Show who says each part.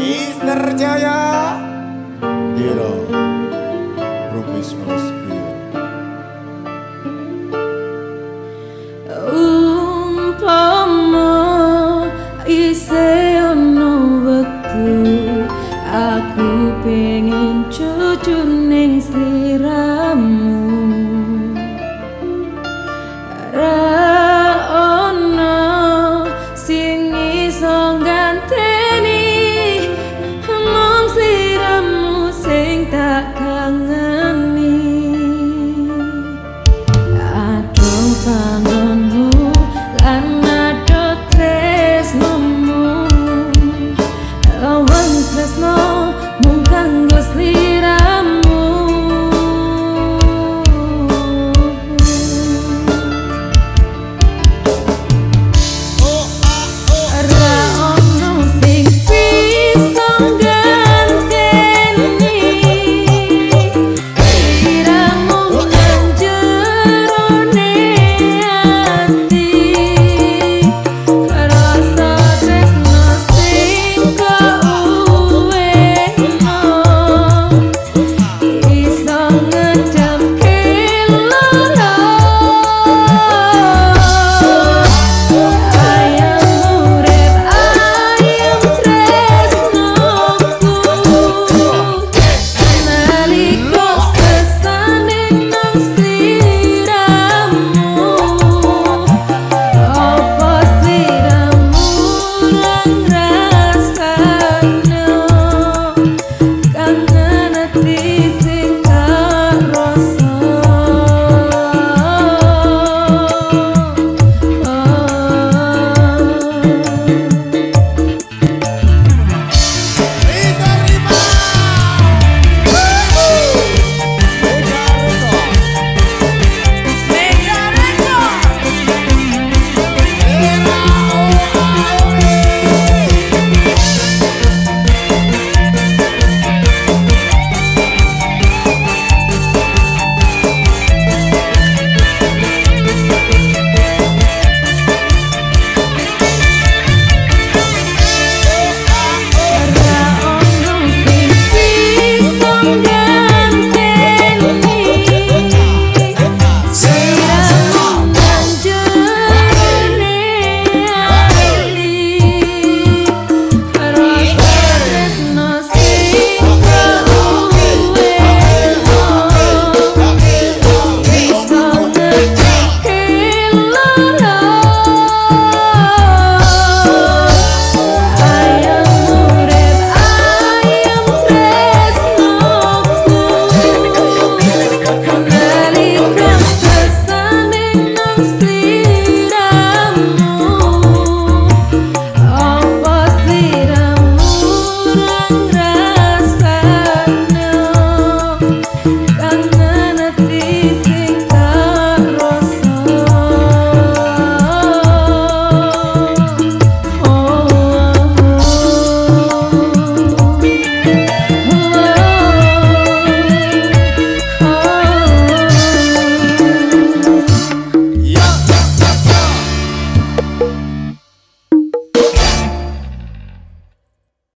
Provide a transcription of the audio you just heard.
Speaker 1: Mister Jaya. Hero Rubis Mas
Speaker 2: Umpama ise ono aku pengen cucu neng sliramu. Ra без нас.